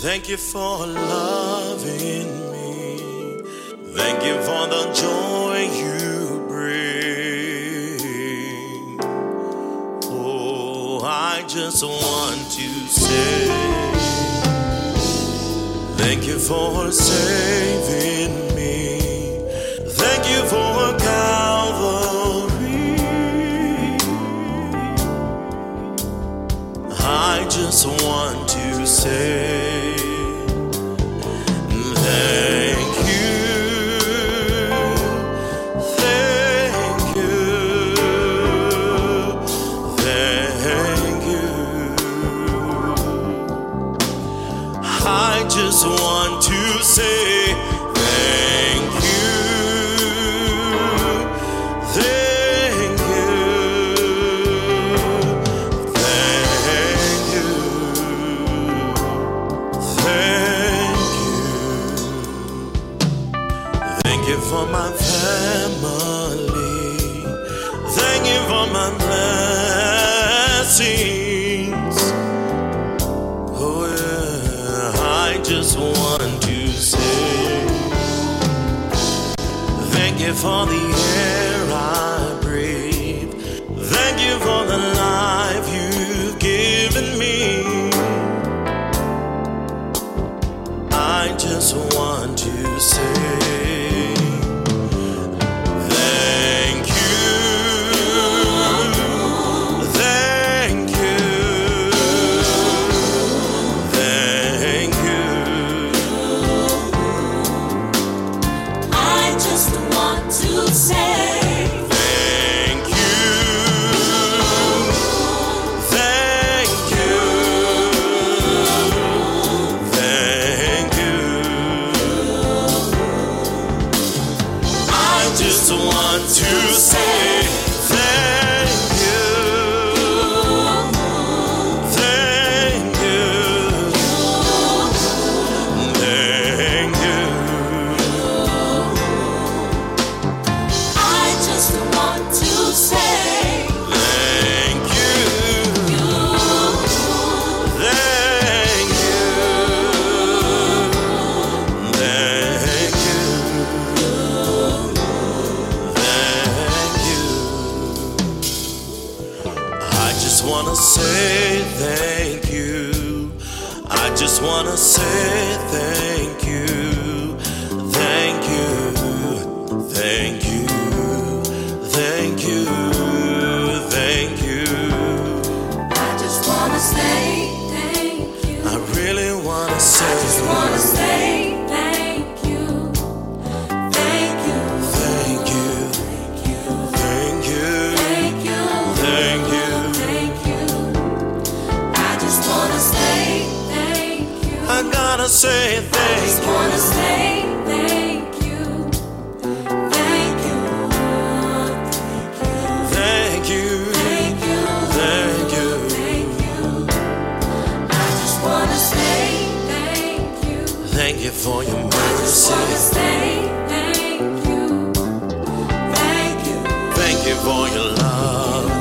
Thank you for loving me. Thank you for the joy you bring. Oh, I just want to say thank you for saving me. Thank you for Calvary. I just want to say I just want to say thank you, thank you, thank you, thank you. Thank you for my family. Thank you for my blessings. Just want to say thank you for the air I breathe. Thank you for the life you've given me. I just want to say just wanna say thank you. I just wanna say thank you for your I just wanna mercy. say thank you. Thank you. Thank you for your love.